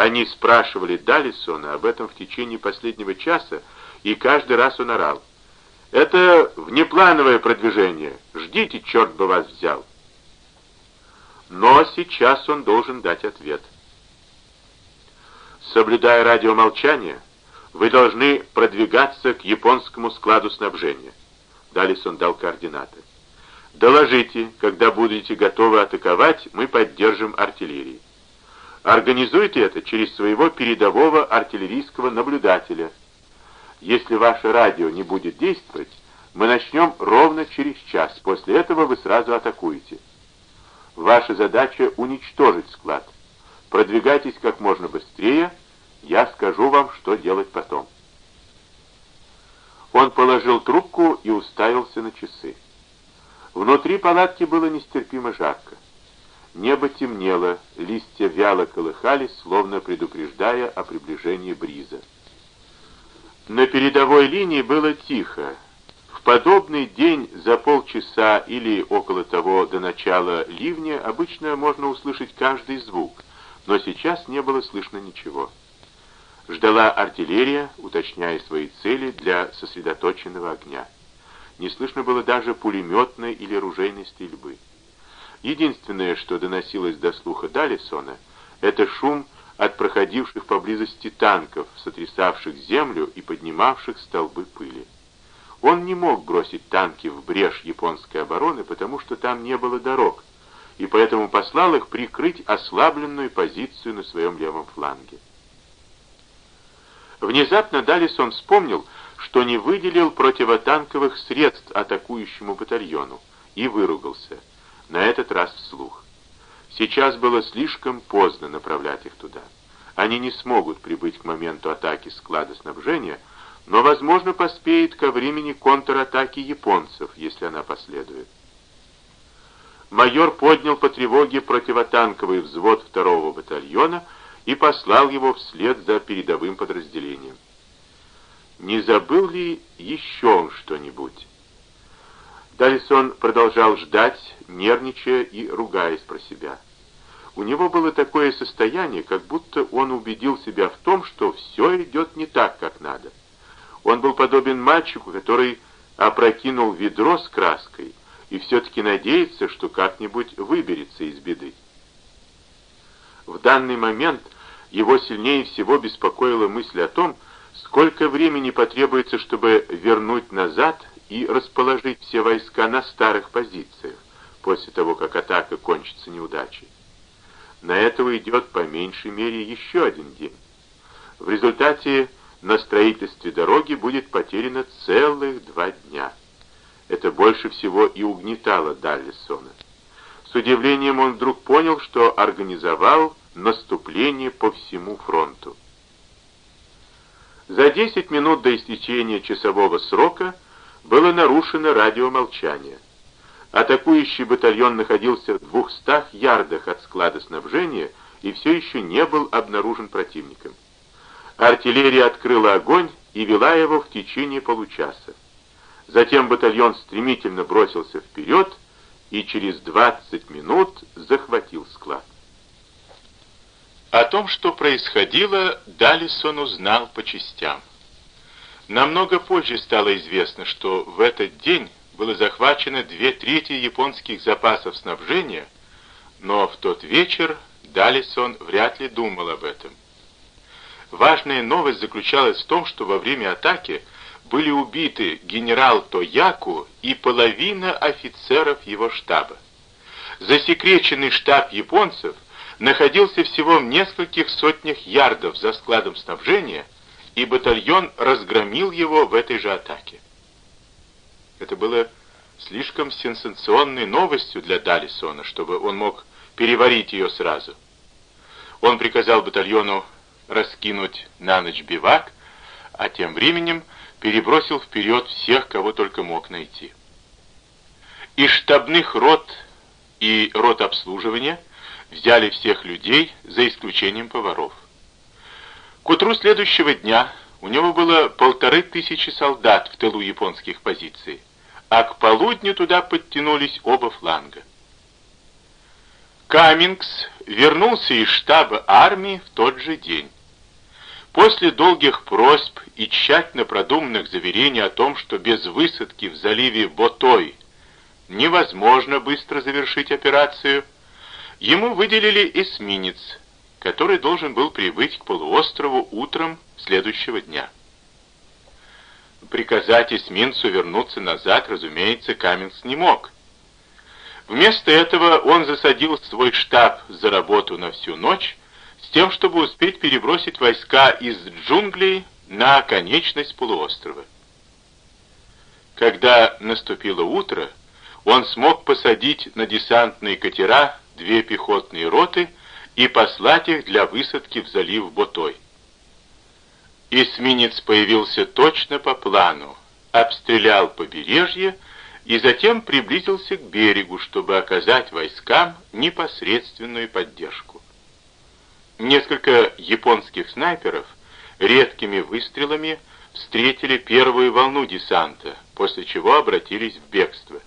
Они спрашивали Далисона об этом в течение последнего часа, и каждый раз он орал. «Это внеплановое продвижение. Ждите, черт бы вас взял!» Но сейчас он должен дать ответ. Соблюдая радиомолчание, вы должны продвигаться к японскому складу снабжения. Далисон дал координаты. Доложите, когда будете готовы атаковать, мы поддержим артиллерию. Организуйте это через своего передового артиллерийского наблюдателя. Если ваше радио не будет действовать, мы начнем ровно через час. После этого вы сразу атакуете. Ваша задача уничтожить склад. Продвигайтесь как можно быстрее, я скажу вам, что делать потом. Он положил трубку и уставился на часы. Внутри палатки было нестерпимо жарко. Небо темнело, листья вяло колыхались, словно предупреждая о приближении бриза. На передовой линии было тихо, в подобный день за полчаса или около того до начала ливня обычно можно услышать каждый звук, но сейчас не было слышно ничего. Ждала артиллерия, уточняя свои цели для сосредоточенного огня. Не слышно было даже пулеметной или ружейной стрельбы. Единственное, что доносилось до слуха Далисона, это шум от проходивших поблизости танков, сотрясавших землю и поднимавших столбы пыли. Он не мог бросить танки в брешь японской обороны, потому что там не было дорог, и поэтому послал их прикрыть ослабленную позицию на своем левом фланге. Внезапно Далисон вспомнил, что не выделил противотанковых средств атакующему батальону, и выругался, на этот раз вслух. Сейчас было слишком поздно направлять их туда. Они не смогут прибыть к моменту атаки склада снабжения, но, возможно, поспеет ко времени контратаки японцев, если она последует. Майор поднял по тревоге противотанковый взвод второго батальона и послал его вслед за передовым подразделением. Не забыл ли еще он что-нибудь? Далисон продолжал ждать, нервничая и ругаясь про себя. У него было такое состояние, как будто он убедил себя в том, что все идет не так, как надо. Он был подобен мальчику, который опрокинул ведро с краской и все-таки надеется, что как-нибудь выберется из беды. В данный момент его сильнее всего беспокоила мысль о том, сколько времени потребуется, чтобы вернуть назад и расположить все войска на старых позициях, после того, как атака кончится неудачей. На это уйдет по меньшей мере еще один день. В результате на строительстве дороги будет потеряно целых два дня. Это больше всего и угнетало Даллисона. С удивлением он вдруг понял, что организовал наступление по всему фронту. За 10 минут до истечения часового срока было нарушено радиомолчание. Атакующий батальон находился в 200 ярдах от склада снабжения и все еще не был обнаружен противником. Артиллерия открыла огонь и вела его в течение получаса. Затем батальон стремительно бросился вперед и через 20 минут захватил склад. О том, что происходило, Далисон узнал по частям. Намного позже стало известно, что в этот день было захвачено две трети японских запасов снабжения, но в тот вечер Далисон вряд ли думал об этом. Важная новость заключалась в том, что во время атаки были убиты генерал Тояку и половина офицеров его штаба. Засекреченный штаб японцев находился всего в нескольких сотнях ярдов за складом снабжения, и батальон разгромил его в этой же атаке. Это было слишком сенсационной новостью для Далисона, чтобы он мог переварить ее сразу. Он приказал батальону раскинуть на ночь бивак, а тем временем перебросил вперед всех, кого только мог найти. Из штабных рот и рот обслуживания взяли всех людей, за исключением поваров. К утру следующего дня у него было полторы тысячи солдат в тылу японских позиций, а к полудню туда подтянулись оба фланга. Каммингс вернулся из штаба армии в тот же день. После долгих просьб и тщательно продуманных заверений о том, что без высадки в заливе Ботой невозможно быстро завершить операцию, ему выделили эсминец, который должен был прибыть к полуострову утром следующего дня. Приказать эсминцу вернуться назад, разумеется, Каменс не мог. Вместо этого он засадил свой штаб за работу на всю ночь, с тем, чтобы успеть перебросить войска из джунглей на оконечность полуострова. Когда наступило утро, он смог посадить на десантные катера две пехотные роты и послать их для высадки в залив Ботой. Эсминец появился точно по плану, обстрелял побережье и затем приблизился к берегу, чтобы оказать войскам непосредственную поддержку. Несколько японских снайперов редкими выстрелами встретили первую волну десанта, после чего обратились в бегство.